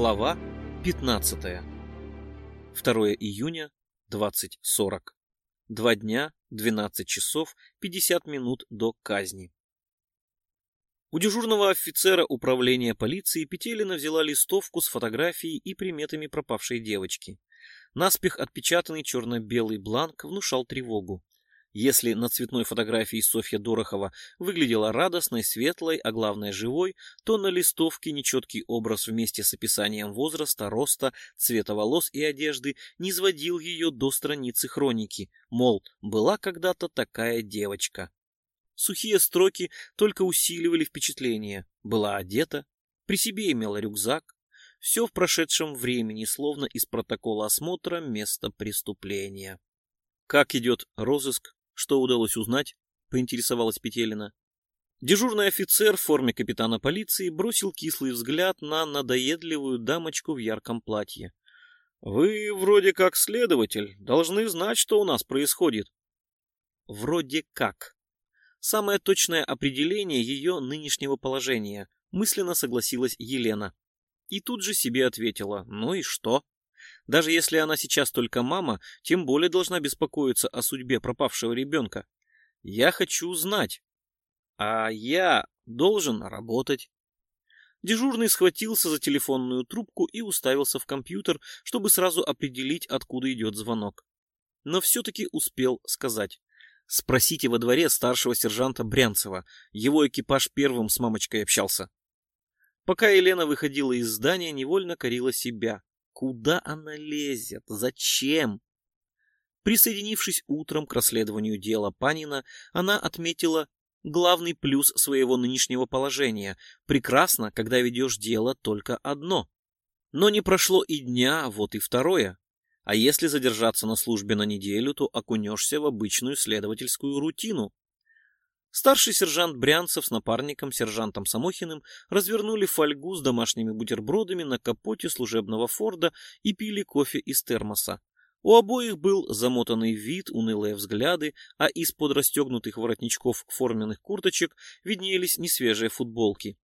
Глава 15. 2 июня 20.40. Два дня, 12 часов, 50 минут до казни. У дежурного офицера управления полиции Петелина взяла листовку с фотографией и приметами пропавшей девочки. Наспех отпечатанный черно-белый бланк внушал тревогу. Если на цветной фотографии Софья Дорохова выглядела радостной, светлой, а главное живой, то на листовке нечеткий образ вместе с описанием возраста, роста, цвета волос и одежды не сводил ее до страницы хроники, мол, была когда-то такая девочка. Сухие строки только усиливали впечатление. Была одета, при себе имела рюкзак. Все в прошедшем времени, словно из протокола осмотра места преступления. Как идет розыск что удалось узнать? Поинтересовалась Петелина. Дежурный офицер в форме капитана полиции бросил кислый взгляд на надоедливую дамочку в ярком платье. Вы вроде как следователь, должны знать, что у нас происходит. Вроде как. Самое точное определение ее нынешнего положения, мысленно согласилась Елена. И тут же себе ответила, ну и что? Даже если она сейчас только мама, тем более должна беспокоиться о судьбе пропавшего ребенка. Я хочу знать. А я должен работать. Дежурный схватился за телефонную трубку и уставился в компьютер, чтобы сразу определить, откуда идет звонок. Но все-таки успел сказать. Спросите во дворе старшего сержанта Брянцева. Его экипаж первым с мамочкой общался. Пока Елена выходила из здания, невольно корила себя. Куда она лезет? Зачем? Присоединившись утром к расследованию дела Панина, она отметила главный плюс своего нынешнего положения. Прекрасно, когда ведешь дело только одно. Но не прошло и дня, вот и второе. А если задержаться на службе на неделю, то окунешься в обычную следовательскую рутину. Старший сержант Брянцев с напарником, сержантом Самохиным, развернули фольгу с домашними бутербродами на капоте служебного Форда и пили кофе из термоса. У обоих был замотанный вид, унылые взгляды, а из-под расстегнутых воротничков форменных курточек виднелись несвежие футболки.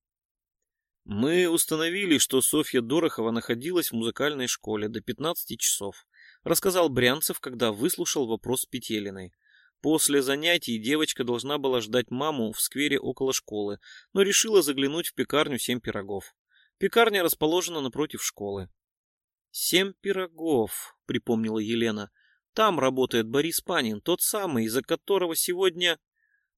Мы установили, что Софья Дорохова находилась в музыкальной школе до 15 часов, рассказал Брянцев, когда выслушал вопрос Петелиной. После занятий девочка должна была ждать маму в сквере около школы, но решила заглянуть в пекарню «Семь пирогов». Пекарня расположена напротив школы. «Семь пирогов», — припомнила Елена. «Там работает Борис Панин, тот самый, из-за которого сегодня...»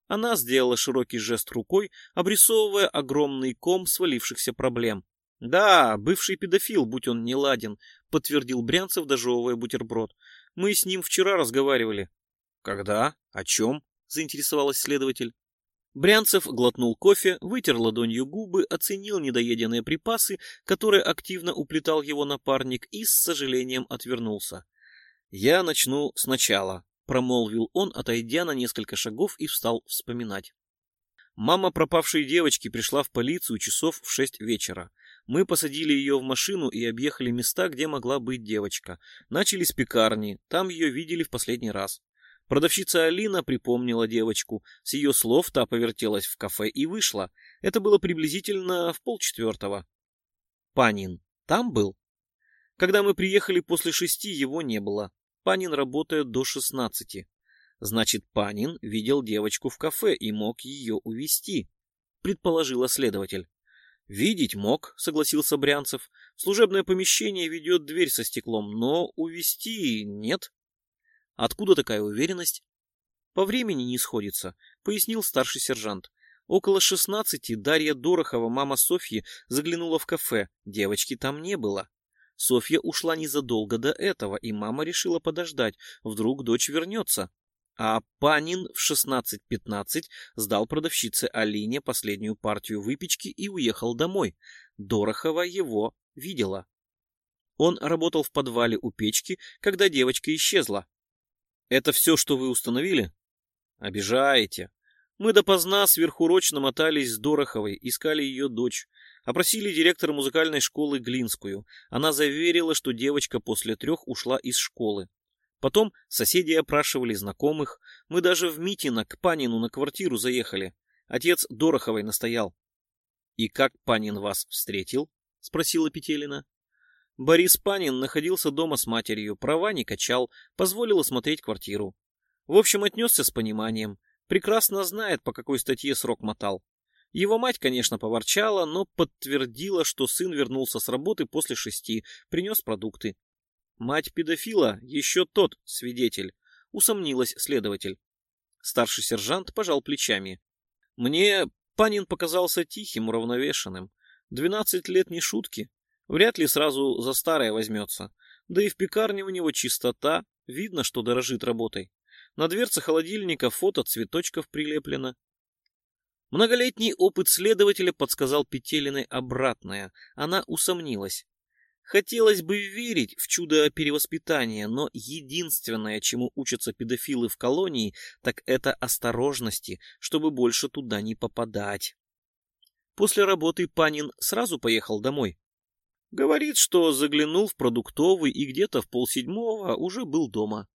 Она сделала широкий жест рукой, обрисовывая огромный ком свалившихся проблем. «Да, бывший педофил, будь он не ладен», — подтвердил Брянцев, дожевывая бутерброд. «Мы с ним вчера разговаривали. «Когда? О чем?» — заинтересовалась следователь. Брянцев глотнул кофе, вытер ладонью губы, оценил недоеденные припасы, которые активно уплетал его напарник, и с сожалением отвернулся. «Я начну сначала», — промолвил он, отойдя на несколько шагов и встал вспоминать. Мама пропавшей девочки пришла в полицию часов в шесть вечера. Мы посадили ее в машину и объехали места, где могла быть девочка. Начали с пекарни, там ее видели в последний раз. Продавщица Алина припомнила девочку. С ее слов та повертелась в кафе и вышла. Это было приблизительно в полчетвертого. Панин там был? Когда мы приехали после шести, его не было. Панин работает до шестнадцати. Значит, Панин видел девочку в кафе и мог ее увести, предположила следователь. Видеть мог, согласился Брянцев. Служебное помещение ведет дверь со стеклом, но увести нет. Откуда такая уверенность? По времени не сходится, пояснил старший сержант. Около шестнадцати Дарья Дорохова, мама Софьи, заглянула в кафе. Девочки там не было. Софья ушла незадолго до этого, и мама решила подождать, вдруг дочь вернется. А Панин в 16.15 сдал продавщице Алине последнюю партию выпечки и уехал домой. Дорохова его видела. Он работал в подвале у печки, когда девочка исчезла. Это все, что вы установили? Обижаете. Мы допоздна сверхурочно мотались с Дороховой, искали ее дочь. Опросили директора музыкальной школы Глинскую. Она заверила, что девочка после трех ушла из школы. Потом соседи опрашивали знакомых. Мы даже в Митино к Панину на квартиру заехали. Отец Дороховой настоял. — И как Панин вас встретил? — спросила Петелина. Борис Панин находился дома с матерью, права не качал, позволил осмотреть квартиру. В общем, отнесся с пониманием. Прекрасно знает, по какой статье срок мотал. Его мать, конечно, поворчала, но подтвердила, что сын вернулся с работы после шести, принес продукты. Мать педофила еще тот свидетель, усомнилась следователь. Старший сержант пожал плечами. Мне Панин показался тихим, уравновешенным. Двенадцать лет не шутки. Вряд ли сразу за старое возьмется. Да и в пекарне у него чистота, видно, что дорожит работой. На дверце холодильника фото цветочков прилеплено. Многолетний опыт следователя подсказал Петелиной обратное. Она усомнилась. Хотелось бы верить в чудо перевоспитания, но единственное, чему учатся педофилы в колонии, так это осторожности, чтобы больше туда не попадать. После работы Панин сразу поехал домой. Говорит, что заглянул в продуктовый и где-то в полседьмого уже был дома.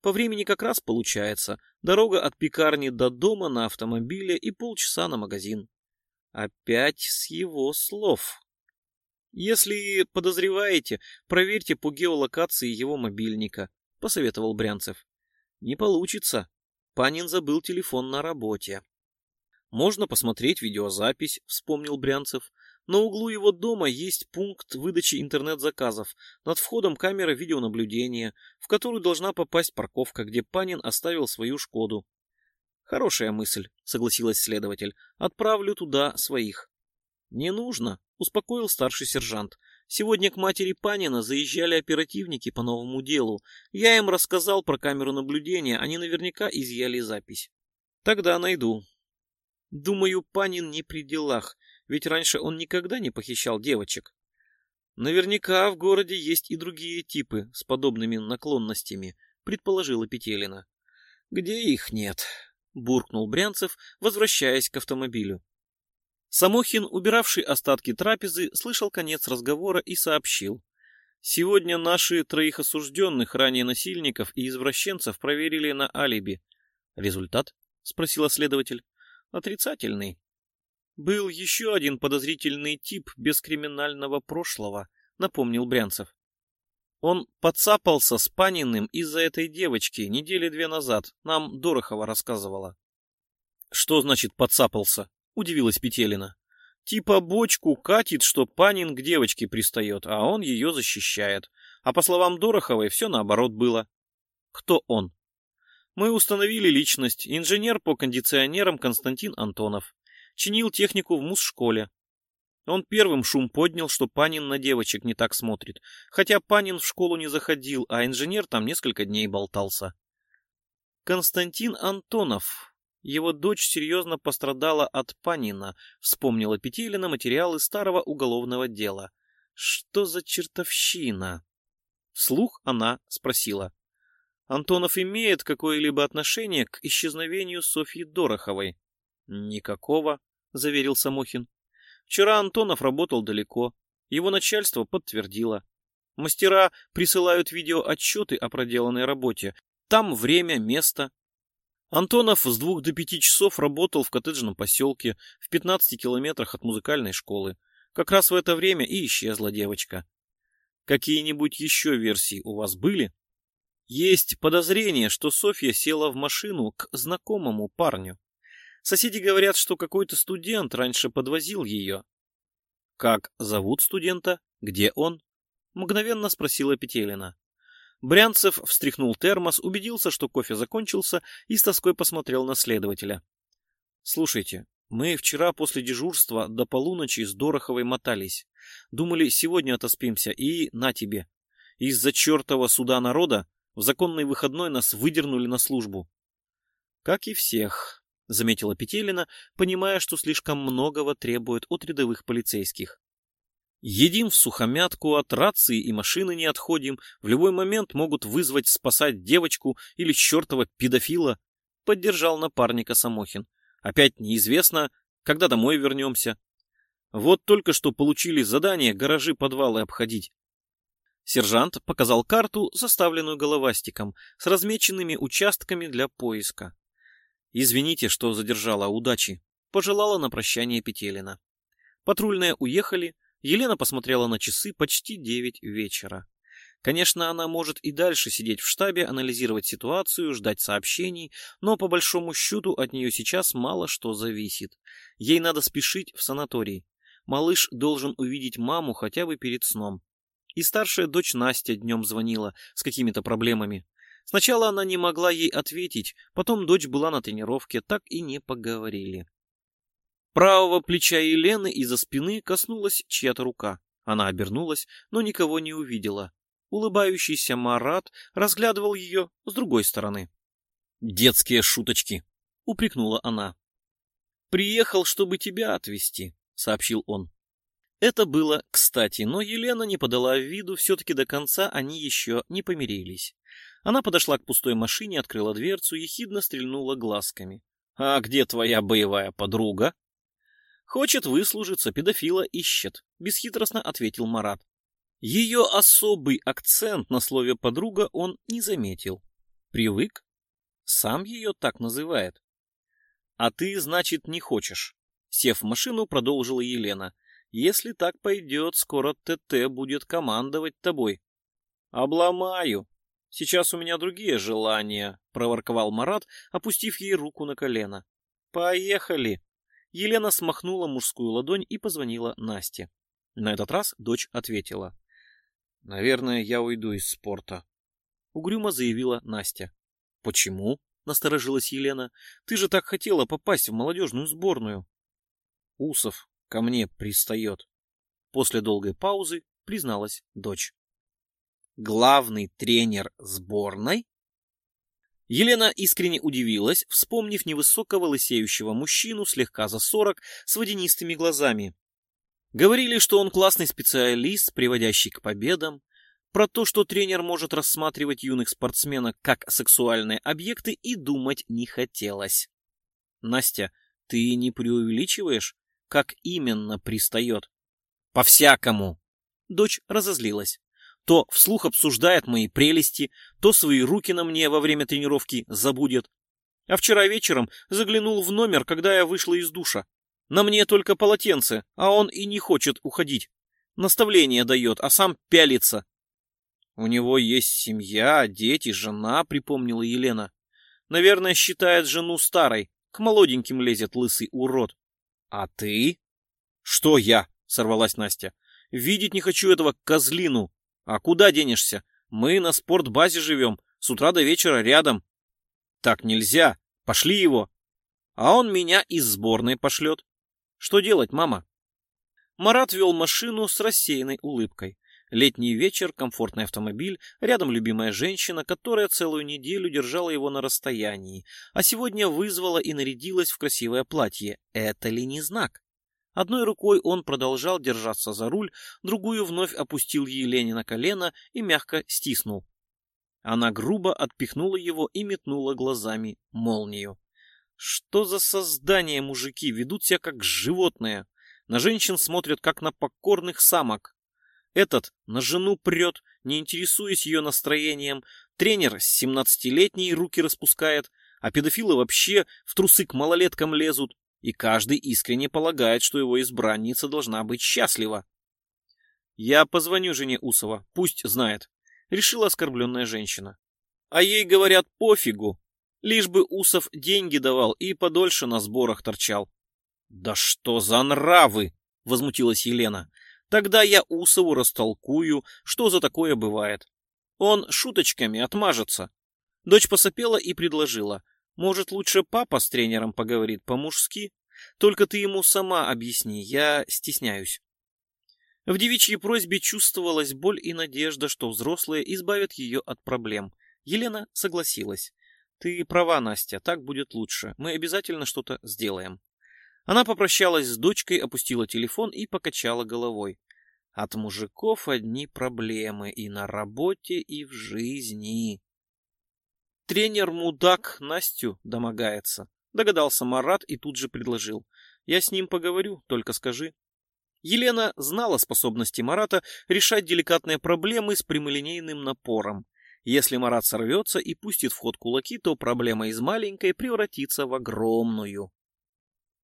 По времени как раз получается. Дорога от пекарни до дома на автомобиле и полчаса на магазин. Опять с его слов. Если подозреваете, проверьте по геолокации его мобильника, посоветовал Брянцев. Не получится. Панин забыл телефон на работе. Можно посмотреть видеозапись, вспомнил Брянцев. На углу его дома есть пункт выдачи интернет-заказов. Над входом камера видеонаблюдения, в которую должна попасть парковка, где Панин оставил свою «Шкоду». Хорошая мысль, согласилась следователь. Отправлю туда своих. Не нужно, успокоил старший сержант. Сегодня к матери Панина заезжали оперативники по новому делу. Я им рассказал про камеру наблюдения, они наверняка изъяли запись. Тогда найду. Думаю, Панин не при делах ведь раньше он никогда не похищал девочек. Наверняка в городе есть и другие типы с подобными наклонностями, предположила Петелина. Где их нет? буркнул Брянцев, возвращаясь к автомобилю. Самохин, убиравший остатки трапезы, слышал конец разговора и сообщил. Сегодня наши троих осужденных, ранее насильников и извращенцев, проверили на алиби. Результат? спросила следователь. Отрицательный. Был еще один подозрительный тип без криминального прошлого, напомнил Брянцев. Он подцапался с Паниным из-за этой девочки недели две назад, нам Дорохова рассказывала. Что значит подцапался? Удивилась Петелина. Типа бочку катит, что Панин к девочке пристает, а он ее защищает. А по словам Дороховой, все наоборот было. Кто он? Мы установили личность. Инженер по кондиционерам Константин Антонов чинил технику в муз-школе. Он первым шум поднял, что Панин на девочек не так смотрит, хотя Панин в школу не заходил, а инженер там несколько дней болтался. Константин Антонов. Его дочь серьезно пострадала от Панина, вспомнила Петелина материалы старого уголовного дела. Что за чертовщина? Вслух она спросила. Антонов имеет какое-либо отношение к исчезновению Софьи Дороховой? Никакого. — заверил Самохин. «Вчера Антонов работал далеко. Его начальство подтвердило. Мастера присылают видеоотчеты о проделанной работе. Там время, место. Антонов с двух до пяти часов работал в коттеджном поселке в 15 километрах от музыкальной школы. Как раз в это время и исчезла девочка. Какие-нибудь еще версии у вас были? Есть подозрение, что Софья села в машину к знакомому парню. Соседи говорят, что какой-то студент раньше подвозил ее. «Как зовут студента? Где он?» — мгновенно спросила Петелина. Брянцев встряхнул термос, убедился, что кофе закончился, и с тоской посмотрел на следователя. «Слушайте, мы вчера после дежурства до полуночи с Дороховой мотались. Думали, сегодня отоспимся, и на тебе. Из-за чертова суда народа в законный выходной нас выдернули на службу. Как и всех, — заметила Петелина, понимая, что слишком многого требует от рядовых полицейских. «Едим в сухомятку, от рации и машины не отходим, в любой момент могут вызвать спасать девочку или чертова педофила», — поддержал напарника Самохин. «Опять неизвестно, когда домой вернемся. Вот только что получили задание гаражи подвалы обходить. Сержант показал карту, составленную головастиком, с размеченными участками для поиска. Извините, что задержала удачи, пожелала на прощание Петелина. Патрульные уехали, Елена посмотрела на часы почти девять вечера. Конечно, она может и дальше сидеть в штабе, анализировать ситуацию, ждать сообщений, но по большому счету от нее сейчас мало что зависит. Ей надо спешить в санаторий. Малыш должен увидеть маму хотя бы перед сном. И старшая дочь Настя днем звонила с какими-то проблемами. Сначала она не могла ей ответить, потом дочь была на тренировке, так и не поговорили. Правого плеча Елены из-за спины коснулась чья-то рука. Она обернулась, но никого не увидела. Улыбающийся Марат разглядывал ее с другой стороны. «Детские шуточки!» — упрекнула она. «Приехал, чтобы тебя отвезти», — сообщил он. Это было кстати, но Елена не подала виду, все-таки до конца они еще не помирились. Она подошла к пустой машине, открыла дверцу, ехидно стрельнула глазками. «А где твоя боевая подруга?» «Хочет выслужиться, педофила ищет», — бесхитростно ответил Марат. Ее особый акцент на слове «подруга» он не заметил. Привык? Сам ее так называет. «А ты, значит, не хочешь?» Сев в машину, продолжила Елена. «Если так пойдет, скоро ТТ будет командовать тобой». «Обломаю. Сейчас у меня другие желания», — проворковал Марат, опустив ей руку на колено. «Поехали». Елена смахнула мужскую ладонь и позвонила Насте. На этот раз дочь ответила. Наверное, я уйду из спорта. Угрюмо заявила Настя. Почему? Насторожилась Елена. Ты же так хотела попасть в молодежную сборную. Усов ко мне пристает. После долгой паузы призналась дочь. Главный тренер сборной? Елена искренне удивилась, вспомнив невысокого лысеющего мужчину слегка за сорок с водянистыми глазами, Говорили, что он классный специалист, приводящий к победам, про то, что тренер может рассматривать юных спортсменок как сексуальные объекты, и думать не хотелось. Настя, ты не преувеличиваешь, как именно пристает? По-всякому. Дочь разозлилась. То вслух обсуждает мои прелести, то свои руки на мне во время тренировки забудет. А вчера вечером заглянул в номер, когда я вышла из душа. На мне только полотенце, а он и не хочет уходить. Наставление дает, а сам пялится. У него есть семья, дети, жена, припомнила Елена. Наверное, считает жену старой. К молоденьким лезет лысый урод. А ты? Что я? Сорвалась Настя. Видеть не хочу этого козлину. А куда денешься? Мы на спортбазе живем, с утра до вечера рядом. Так нельзя. Пошли его. А он меня из сборной пошлет. Что делать, мама? Марат вел машину с рассеянной улыбкой. Летний вечер, комфортный автомобиль, рядом любимая женщина, которая целую неделю держала его на расстоянии, а сегодня вызвала и нарядилась в красивое платье. Это ли не знак? Одной рукой он продолжал держаться за руль, другую вновь опустил Елене на колено и мягко стиснул. Она грубо отпихнула его и метнула глазами молнию. Что за создания мужики ведут себя как животные? На женщин смотрят как на покорных самок. Этот на жену прет, не интересуясь ее настроением. Тренер с 17-летней руки распускает, а педофилы вообще в трусы к малолеткам лезут. И каждый искренне полагает, что его избранница должна быть счастлива. Я позвоню жене Усова, пусть знает, решила оскорбленная женщина. А ей говорят пофигу, Лишь бы Усов деньги давал и подольше на сборах торчал. «Да что за нравы!» — возмутилась Елена. «Тогда я Усову растолкую, что за такое бывает. Он шуточками отмажется». Дочь посопела и предложила. «Может, лучше папа с тренером поговорит по-мужски? Только ты ему сама объясни, я стесняюсь». В девичьей просьбе чувствовалась боль и надежда, что взрослые избавят ее от проблем. Елена согласилась. Ты права, Настя, так будет лучше. Мы обязательно что-то сделаем. Она попрощалась с дочкой, опустила телефон и покачала головой. От мужиков одни проблемы и на работе, и в жизни. Тренер-мудак Настю домогается. Догадался Марат и тут же предложил. Я с ним поговорю, только скажи. Елена знала способности Марата решать деликатные проблемы с прямолинейным напором. Если Марат сорвется и пустит в ход кулаки, то проблема из маленькой превратится в огромную.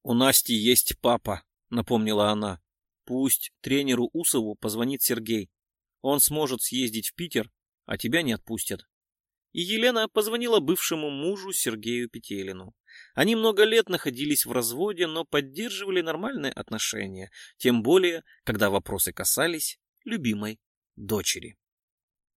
«У Насти есть папа», — напомнила она. Пусть тренеру Усову позвонит Сергей. Он сможет съездить в Питер, а тебя не отпустят. И Елена позвонила бывшему мужу Сергею Петелину. Они много лет находились в разводе, но поддерживали нормальные отношения, тем более, когда вопросы касались любимой дочери.